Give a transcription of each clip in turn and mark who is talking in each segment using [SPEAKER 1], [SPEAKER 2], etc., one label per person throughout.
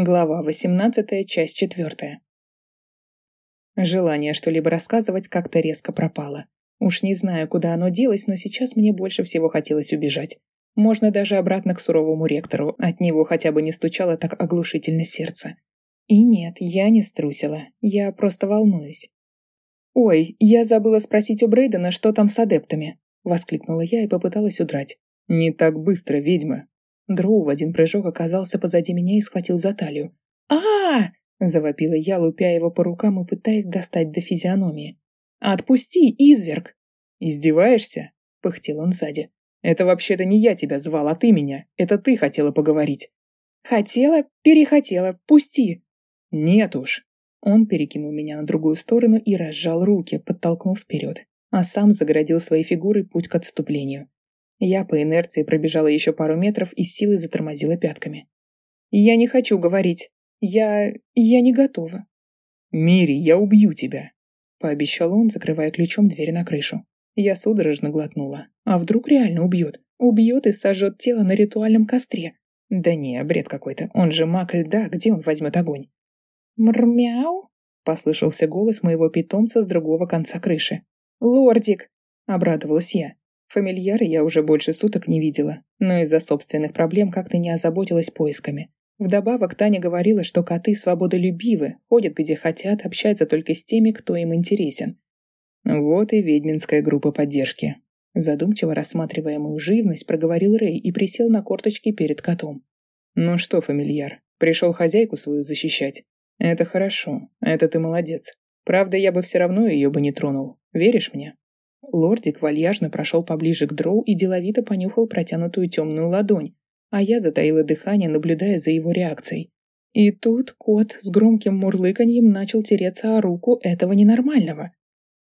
[SPEAKER 1] Глава 18, часть 4. Желание что-либо рассказывать как-то резко пропало. Уж не знаю, куда оно делось, но сейчас мне больше всего хотелось убежать. Можно даже обратно к суровому ректору, от него хотя бы не стучало так оглушительно сердце. И нет, я не струсила, я просто волнуюсь. «Ой, я забыла спросить у Брейдена, что там с адептами», — воскликнула я и попыталась удрать.
[SPEAKER 2] «Не так быстро, ведьма»,
[SPEAKER 1] Дроу в один прыжок оказался позади меня и схватил за талию. а, -а, завопила я, лупя его по рукам и пытаясь достать до физиономии. «Отпусти, изверг!»
[SPEAKER 2] «Издеваешься?»
[SPEAKER 1] — пыхтел он сзади.
[SPEAKER 2] «Это вообще-то не я тебя звал, а ты меня. Это ты хотела поговорить».
[SPEAKER 1] «Хотела, перехотела. Пусти!»
[SPEAKER 2] «Нет уж».
[SPEAKER 1] Он перекинул меня на другую сторону и разжал руки, подтолкнув вперед, а сам загородил своей фигурой путь к отступлению. Я по инерции пробежала еще пару метров и силой затормозила пятками. «Я не хочу говорить. Я... я не готова».
[SPEAKER 2] «Мири, я убью тебя», —
[SPEAKER 1] пообещал он, закрывая ключом дверь на крышу. Я судорожно глотнула. А вдруг реально убьет? Убьет и сожжет тело на ритуальном костре. Да не, бред какой-то. Он же маг льда, где он возьмет огонь? «Мрмяу?» — послышался голос моего питомца с другого конца крыши. «Лордик!» — обрадовалась я. Фамильяра я уже больше суток не видела, но из-за собственных проблем как-то не озаботилась поисками. Вдобавок Таня говорила, что коты свободолюбивы, ходят где хотят, общаются только с теми, кто им интересен.
[SPEAKER 2] Вот и ведьминская группа поддержки.
[SPEAKER 1] Задумчиво рассматривая мою живность, проговорил Рэй и присел на корточки перед котом.
[SPEAKER 2] «Ну что, фамильяр, пришел хозяйку свою защищать? Это хорошо, это ты молодец. Правда, я бы все равно ее бы не тронул. Веришь мне?»
[SPEAKER 1] Лордик вальяжно прошел поближе к дроу и деловито понюхал протянутую темную ладонь, а я затаила дыхание, наблюдая за его реакцией. И тут кот с громким мурлыканьем начал тереться о руку этого ненормального.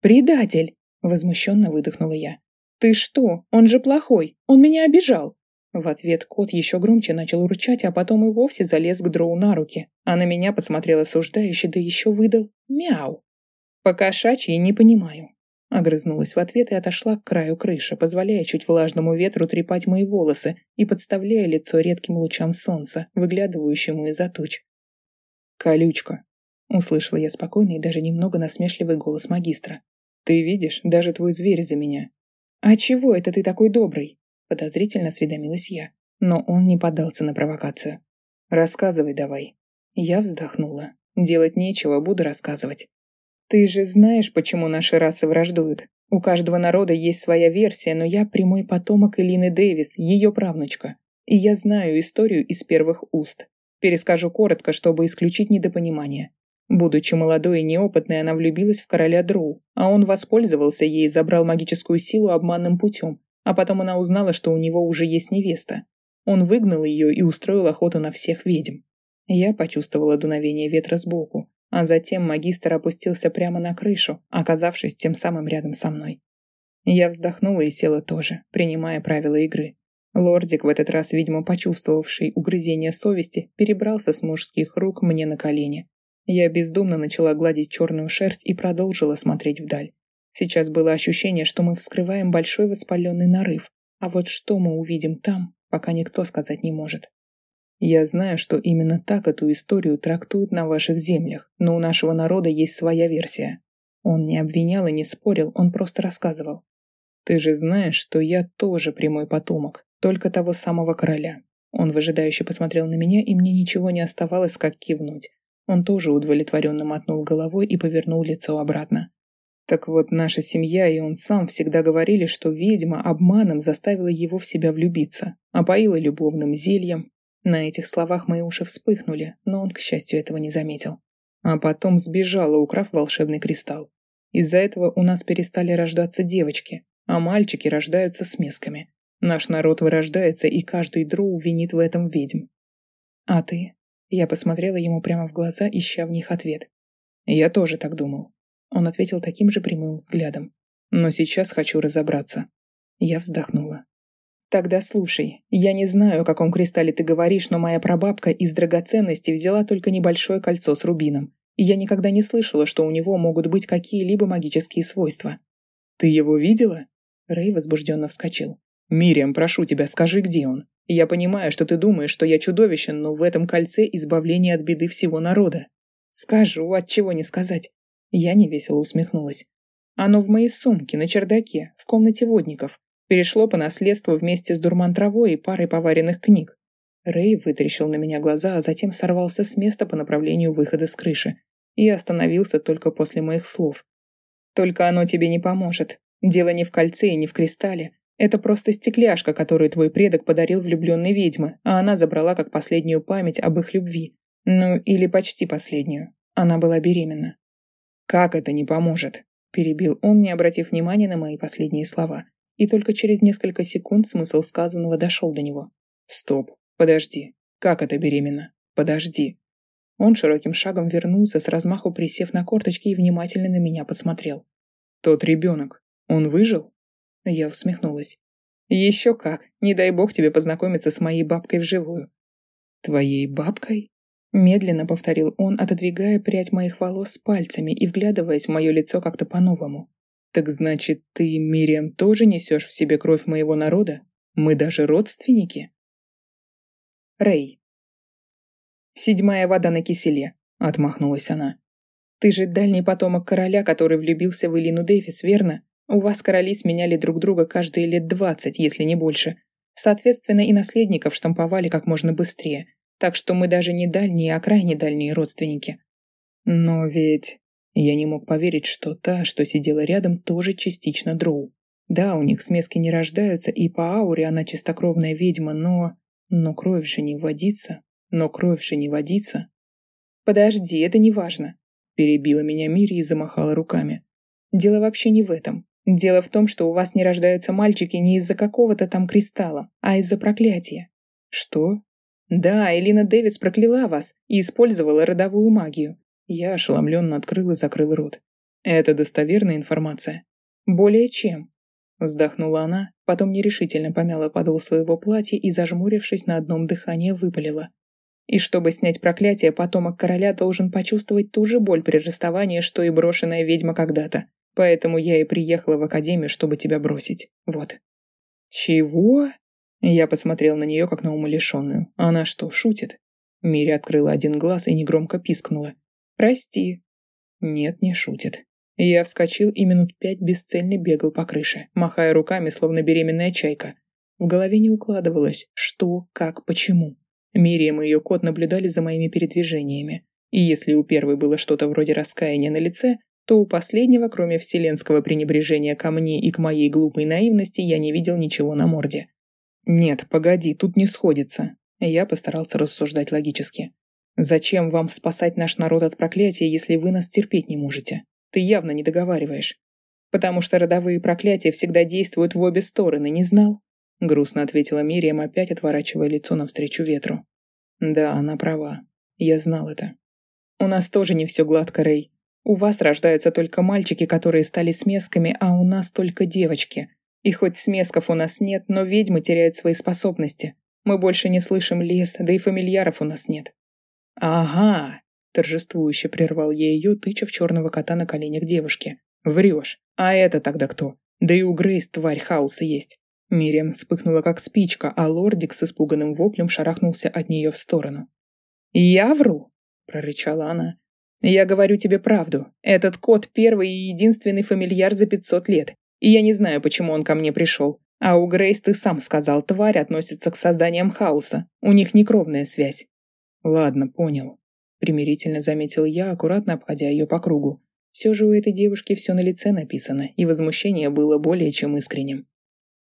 [SPEAKER 1] «Предатель!» — возмущенно выдохнула я. «Ты что? Он же плохой! Он меня обижал!» В ответ кот еще громче начал урчать, а потом и вовсе залез к дроу на руки, а на меня посмотрел осуждающе, да еще выдал «мяу». По-кошачьи не понимаю, Огрызнулась в ответ и отошла к краю крыши, позволяя чуть влажному ветру трепать мои волосы и подставляя лицо редким лучам солнца, выглядывающему из-за туч.
[SPEAKER 2] «Колючка!»
[SPEAKER 1] — услышала я спокойный и даже немного насмешливый голос магистра.
[SPEAKER 2] «Ты видишь, даже твой зверь за меня!»
[SPEAKER 1] «А чего это ты такой добрый?» — подозрительно осведомилась я. Но он не поддался на провокацию.
[SPEAKER 2] «Рассказывай давай».
[SPEAKER 1] Я вздохнула. Делать нечего, буду рассказывать. Ты же знаешь, почему наши расы враждуют. У каждого народа есть своя версия, но я прямой потомок Элины Дэвис, ее правнучка. И я знаю историю из первых уст. Перескажу коротко, чтобы исключить недопонимание. Будучи молодой и неопытной, она влюбилась в короля Дроу, а он воспользовался ей и забрал магическую силу обманным путем, а потом она узнала, что у него уже есть невеста. Он выгнал ее и устроил охоту на всех ведьм. Я почувствовала дуновение ветра сбоку, а затем магистр опустился прямо на крышу, оказавшись тем самым рядом со мной. Я вздохнула и села тоже, принимая правила игры. Лордик, в этот раз, видимо, почувствовавший угрызение совести, перебрался с мужских рук мне на колени. Я бездумно начала гладить черную шерсть и продолжила смотреть вдаль. Сейчас было ощущение, что мы вскрываем большой воспаленный нарыв, а вот что мы увидим там, пока никто сказать не может. Я знаю, что именно так эту историю трактуют на ваших землях, но у нашего народа есть своя версия. Он не обвинял и не спорил, он просто рассказывал. Ты же знаешь, что я тоже прямой потомок, только того самого короля. Он выжидающе посмотрел на меня, и мне ничего не оставалось, как кивнуть. Он тоже удовлетворенно мотнул головой и повернул лицо обратно. Так вот, наша семья и он сам всегда говорили, что ведьма обманом заставила его в себя влюбиться, опоила любовным зельем, на этих словах мои уши вспыхнули, но он, к счастью, этого не заметил. А потом сбежала, украв волшебный кристалл. Из-за этого у нас перестали рождаться девочки, а мальчики рождаются с месками. Наш народ вырождается, и каждый дроу винит в этом ведьм. А ты? Я посмотрела ему прямо в глаза, ища в них ответ. Я тоже так думал. Он ответил таким же прямым взглядом. Но сейчас хочу разобраться. Я вздохнула. Тогда слушай, я не знаю, о каком кристалле ты говоришь, но моя прабабка из драгоценностей взяла только небольшое кольцо с рубином. И я никогда не слышала, что у него могут быть какие-либо магические свойства.
[SPEAKER 2] Ты его видела?
[SPEAKER 1] Рэй возбужденно вскочил.
[SPEAKER 2] «Мириам, прошу тебя, скажи, где он. Я понимаю, что ты думаешь, что я чудовищен, но в этом кольце избавление от беды всего народа».
[SPEAKER 1] «Скажу, от чего не сказать». Я невесело усмехнулась. «Оно в моей сумке, на чердаке, в комнате водников. Перешло по наследству вместе с дурман-травой и парой поваренных книг». Рэй вытаращил на меня глаза, а затем сорвался с места по направлению выхода с крыши и остановился только после моих слов. «Только оно тебе не поможет. Дело не в кольце и не в кристалле. Это просто стекляшка, которую твой предок подарил влюбленной ведьме, а она забрала как последнюю память об их любви. Ну, или почти последнюю. Она была беременна.
[SPEAKER 2] «Как это не поможет?» – перебил он, не обратив внимания на мои последние слова.
[SPEAKER 1] И только через несколько секунд смысл сказанного дошел до него.
[SPEAKER 2] «Стоп, подожди. Как это беременна? Подожди».
[SPEAKER 1] Он широким шагом вернулся, с размаху присев на корточки и внимательно на меня посмотрел.
[SPEAKER 2] «Тот ребенок, он выжил?»
[SPEAKER 1] Я усмехнулась. «Еще как. Не дай бог тебе познакомиться с моей бабкой вживую».
[SPEAKER 2] «Твоей бабкой?»
[SPEAKER 1] Медленно повторил он, отодвигая прядь моих волос пальцами и вглядываясь в мое лицо как-то по-новому.
[SPEAKER 2] «Так значит, ты, Мириам, тоже несешь в себе кровь моего народа? Мы даже родственники?»
[SPEAKER 1] Рэй. «Седьмая вода на киселе», — отмахнулась она. «Ты же дальний потомок короля, который влюбился в Элину Дэвис, верно? У вас короли сменяли друг друга каждые лет двадцать, если не больше. Соответственно, и наследников штамповали как можно быстрее. Так что мы даже не дальние, а крайне дальние родственники.
[SPEAKER 2] Но ведь... Я не мог поверить, что та, что сидела рядом, тоже частично дроу. Да, у них смески не рождаются, и по ауре она чистокровная ведьма, но... Но кровь же не водится. Но кровь же не водится.
[SPEAKER 1] Подожди, это не важно.
[SPEAKER 2] Перебила меня Мири и замахала руками.
[SPEAKER 1] Дело вообще не в этом. Дело в том, что у вас не рождаются мальчики не из-за какого-то там кристалла, а из-за проклятия.
[SPEAKER 2] Что?
[SPEAKER 1] Да, Элина Дэвис прокляла вас и использовала родовую магию.
[SPEAKER 2] Я ошеломленно открыл и закрыл рот. Это достоверная информация?
[SPEAKER 1] Более чем.
[SPEAKER 2] Вздохнула она, потом нерешительно помяла подол своего платья и, зажмурившись на одном дыхании, выпалила.
[SPEAKER 1] И чтобы снять проклятие, потомок короля должен почувствовать ту же боль при расставании, что и брошенная ведьма когда-то. Поэтому я и приехала в академию, чтобы тебя бросить. Вот».
[SPEAKER 2] «Чего?» Я посмотрел на нее, как на умалишенную. Она что, шутит? Мири открыла один глаз и негромко пискнула.
[SPEAKER 1] «Прости».
[SPEAKER 2] Нет, не шутит. Я вскочил и минут пять бесцельно бегал по крыше, махая руками, словно беременная чайка. В голове не укладывалось, что, как, почему. Мириам и ее кот наблюдали за моими передвижениями. И если у первой было что-то вроде раскаяния на лице, то у последнего, кроме вселенского пренебрежения ко мне и к моей глупой наивности, я не видел ничего на морде. «Нет, погоди, тут не сходится». Я постарался рассуждать логически. «Зачем вам спасать наш народ от проклятия, если вы нас терпеть не можете? Ты явно не договариваешь. Потому что родовые проклятия всегда действуют в обе стороны, не знал?» Грустно ответила Мириам, опять отворачивая лицо навстречу ветру. «Да, она права. Я знал это. У нас тоже не все гладко, Рэй. У вас рождаются только мальчики, которые стали смесками, а у нас только девочки. И хоть смесков у нас нет, но ведьмы теряют свои способности. Мы больше не слышим лес, да и фамильяров у нас нет». «Ага», – торжествующе прервал я ее, тыча в черного кота на коленях девушки. «Врешь. А это тогда кто? Да и у Грейс тварь хаоса есть». Мириам вспыхнула как спичка, а лордик с испуганным воплем шарахнулся от нее в сторону. «Я вру?» – прорычала она. Я говорю тебе правду. Этот кот первый и единственный фамильяр за 500 лет. И я не знаю, почему он ко мне пришел. А у Грейс ты сам сказал, тварь относится к созданиям хаоса. У них некровная связь. Ладно, понял. Примирительно заметил я, аккуратно обходя ее по кругу. Все же у этой девушки все на лице написано, и возмущение было более чем искренним.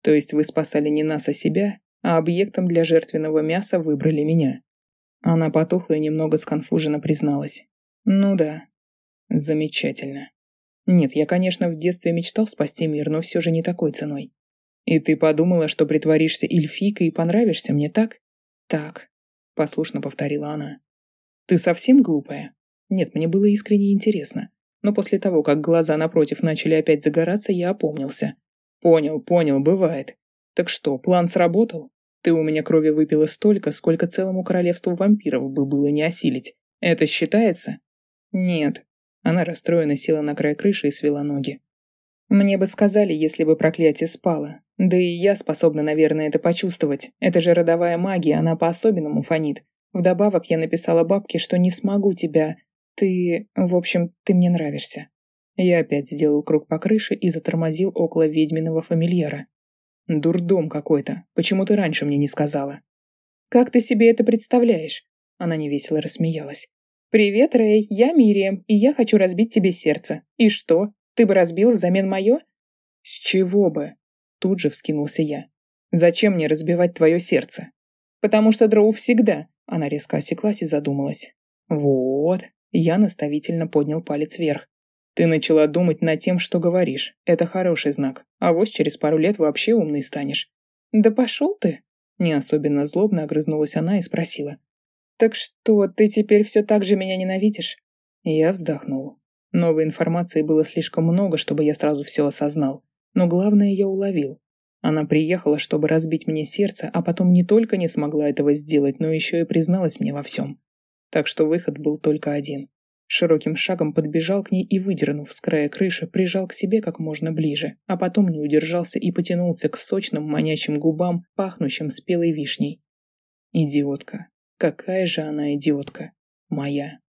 [SPEAKER 2] То есть вы спасали не нас, а себя, а объектом для жертвенного мяса выбрали меня. Она потухла и немного сконфуженно призналась. Ну да. Замечательно. Нет, я, конечно, в детстве мечтал спасти мир, но все же не такой ценой. И ты подумала, что притворишься эльфийкой и понравишься мне, так? Так, послушно повторила она. Ты совсем глупая? Нет, мне было искренне интересно. Но после того, как глаза напротив начали опять загораться, я опомнился. Понял, понял, бывает. Так что, план сработал? Ты у меня крови выпила столько, сколько целому королевству вампиров бы было не осилить. Это считается? «Нет». Она расстроенно села на край крыши и свела ноги. «Мне бы сказали, если бы проклятие спало.
[SPEAKER 1] Да и я способна, наверное, это почувствовать. Это же родовая магия, она по-особенному фонит. Вдобавок я написала бабке, что не смогу тебя... Ты... В общем, ты мне нравишься. Я опять сделал круг по крыше и затормозил около ведьминого фамильяра. «Дурдом какой-то. Почему ты раньше мне не сказала?» «Как ты себе это представляешь?» Она невесело рассмеялась. «Привет, Рэй, я Мириам, и я хочу разбить тебе сердце. И что, ты бы разбил взамен мое?» «С чего бы?» Тут же вскинулся я. «Зачем мне разбивать твое сердце?» «Потому что Дроу всегда...» Она резко осеклась и задумалась. «Вот...» Я наставительно поднял палец вверх. «Ты начала думать над тем, что говоришь. Это хороший знак. А вот через пару лет вообще умный станешь». «Да пошел ты!» Не особенно злобно огрызнулась она и спросила. «Так что, ты теперь все так же меня ненавидишь?» Я вздохнул. Новой информации было слишком много, чтобы я сразу все осознал. Но главное я уловил. Она приехала, чтобы разбить мне сердце, а потом не только не смогла этого сделать, но еще и призналась мне во всем. Так что выход был только один. Широким шагом подбежал к ней и, выдернув с края крыши, прижал к себе как можно ближе, а потом не удержался и потянулся к сочным манящим губам, пахнущим спелой вишней. Идиотка. Какая же она идиотка. Моя.